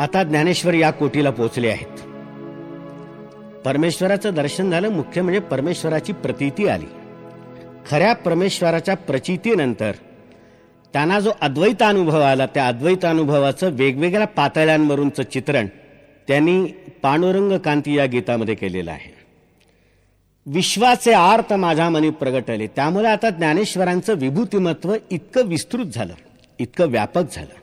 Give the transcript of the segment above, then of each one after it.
आता ज्ञानेश्वर या कोटीला पोचले आहेत. परमेश्वराचं दर्शन झालं मुख्य म्हणजे परमेश्वराची प्रतीती आली. खऱ्या परमेश्वराच्या प्रचितीनंतर त्यांना जो अद्वैत अनुभव आला त्या अद्वैत अनुभवाचं वेगवेगळ्या पातळ्यांवरूनचं चित्रण त्यांनी पांडुरंग कांती या गीतामध्ये केलेलं आहे. विश्वाचे आर्त माझ्या मनी प्रगटले. त्यामुळे आता ज्ञानेश्वरांचं विभूतिमत्व इतकं विस्तृत झालं इतकं व्यापक झालं.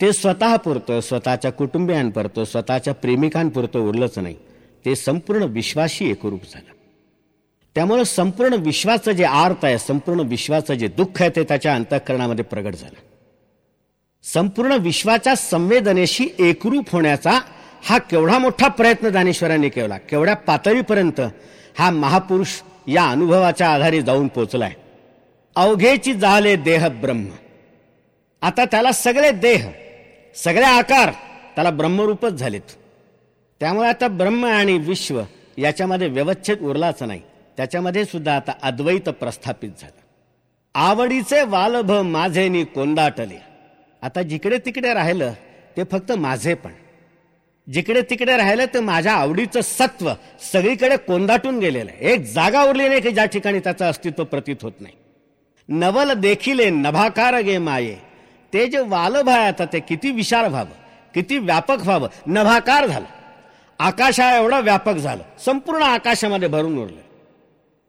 ते स्वतः पुरतं स्वतःच्या कुटुंबियांपुरतं स्वतःच्या प्रेमिकांपुरतं उरलंच नाही. ते संपूर्ण विश्वाशी एकरूप झालं. त्यामुळं संपूर्ण विश्वाचं जे आर्त आहे संपूर्ण विश्वाचं जे दुःख आहे ते त्याच्या अंतःकरणामध्ये प्रगट झालं. संपूर्ण विश्वाच्या संवेदनेशी एकरूप होण्याचा हा केवढा मोठा प्रयत्न दानेश्वरांनी केला केवढ्या पातळीपर्यंत हा महापुरुष या अनुभवाच्या आधारे जाऊन पोचलाय. अवघेची झाले देह ब्रह्म. आता त्याला सगळे देह सगळे आकार त्याला ब्रह्मरूपच झालेत. त्यामुळे आता ब्रह्म आणि विश्व याच्यामध्ये व्यवच्छेद उरलाच नाही. त्याच्यामध्ये सुद्धा आता अद्वैत प्रस्थापित झालं. आवडीचे वालभ माझेनी कोंदाटले आता जिकडे तिकडे राहिलं ते फक्त माझे पण. जिकडे तिकडे राहिलं ते माझ्या आवडीचं सत्व सगळीकडे कोंदाटून गेलेलं आहे. एक जागा उरली नाही की ज्या ठिकाणी त्याचं अस्तित्व प्रतीत होत नाही. नवल देखिले नभाकार गे माये. ते जे वालभ आहे आता ते किती विशाल व्हावं किती व्यापक व्हावं नभाकार झालं. आकाशा एवढं व्यापक झालं. संपूर्ण आकाशामध्ये भरून उरलं.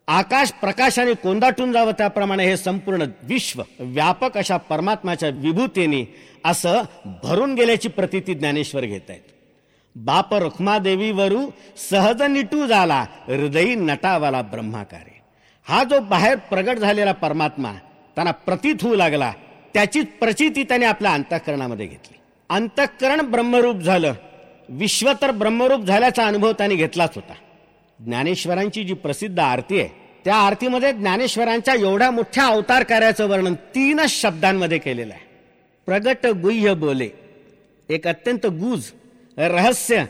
आकाश प्रकाशाने कोंदाटून जावं त्याप्रमाणे हे संपूर्ण विश्व व्यापक अशा परमात्माच्या विभूतीने असं भरून गेल्याची प्रतिती ज्ञानेश्वर घेत आहेत. बाप रुक्मादेवीवरू सहज निटू झाला हृदयी नटावाला ब्रह्माकारे. हा जो बाहेर प्रगट झालेला परमात्मा त्यांना प्रतीत होऊ लागला त्याचीच प्रचिती त्याने आपल्या अंतःकरणामध्ये घेतली. अंतःकरण ब्रह्मरूप झालं. विश्व तर ब्रह्मरूप झाल्याचा अनुभव त्याने घेतलाच होता. ज्ञानेश्वरांची जी प्रसिद्ध आरती आहे त्या आरतीमध्ये ज्ञानेश्वरांच्या एवढ्या मोठ्या अवतार कार्याचं वर्णन तीनच शब्दांमध्ये केलेलं आहे. प्रगट गुह्य बोले. एक अत्यंत गुज रहस्य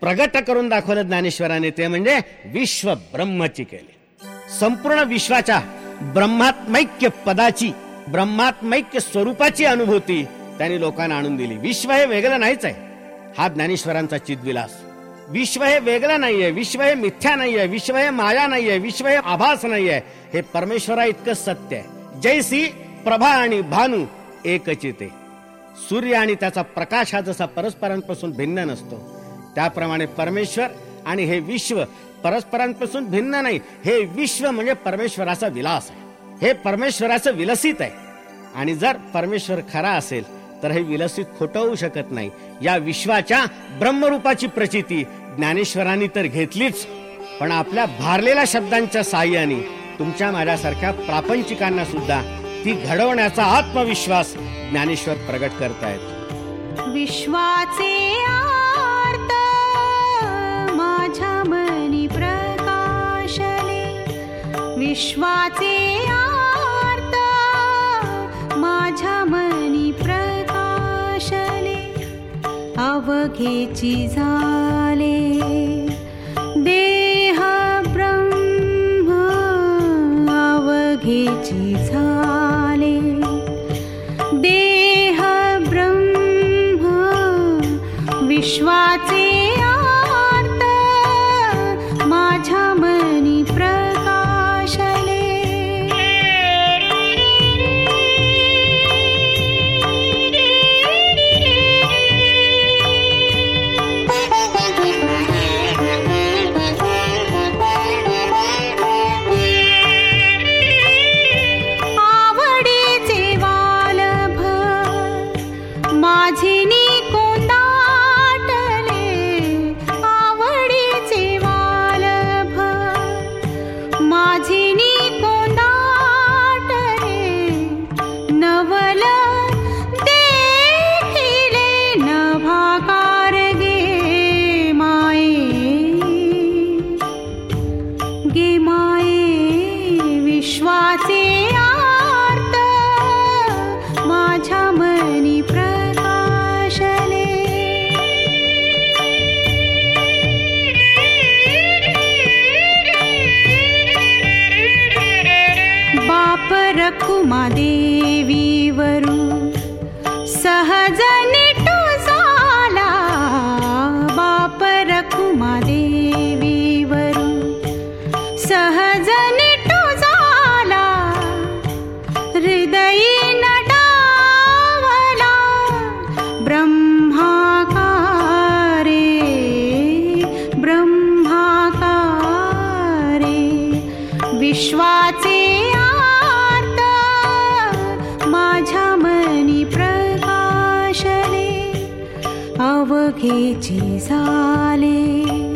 प्रगट करून दाखवलं ज्ञानेश्वराने ते म्हणजे विश्व ब्रह्मची केले. संपूर्ण विश्वाच्या ब्रह्मात्मैक्य पदाची ब्रह्मात्मैक्य स्वरूपाची अनुभूती त्यांनी लोकांना आणून दिली. विश्व हे वेगळं नाहीच आहे. हा ज्ञानेश्वरांचा चितविलास विश्व हे वेगळं नाहीये. विश्व हे मिथ्या नाहीये. विश्व हे माया नाहीये. विश्व हे आभास नाहीये. हे परमेश्वरा इतकं सत्य आहे. जैसी प्रभा आणि भानू एकचिते. सूर्य आणि त्याचा प्रकाश हा जसा परस्परांपासून भिन्न नसतो त्याप्रमाणे परमेश्वर आणि हे विश्व परस्परांपासून भिन्न नाही. हे विश्व म्हणजे परमेश्वराचा विलास आहे. हे परमेश्वराचं विलसित आहे. आणि जर परमेश्वर खरा असेल तर हे विलसित खोटं होऊ शकत नाही. या विश्वाच्या ब्रह्मरूपाची प्रचिती ज्ञानेश्वरांनी तर घेतलीच. पण आपल्या भारलेल्या शब्दांच्या साह्याने तुमच्या माझ्यासारख्या प्रापंचिकांना सुद्धा ती घडवण्याचा आत्मविश्वास ज्ञानेश्वर प्रगट करतायत विश्वाचे माझ्या मनी प्रकाशले. विश्वाचे माझ्या मनी प्रकाशले अवघेची झाले देह ब्रह्म अवघेची झाले देह ब्रह्म विश्वाचे कुमादेवी वरु सहज निला बापरकुमा प्रकाशले अवघेचे झाले.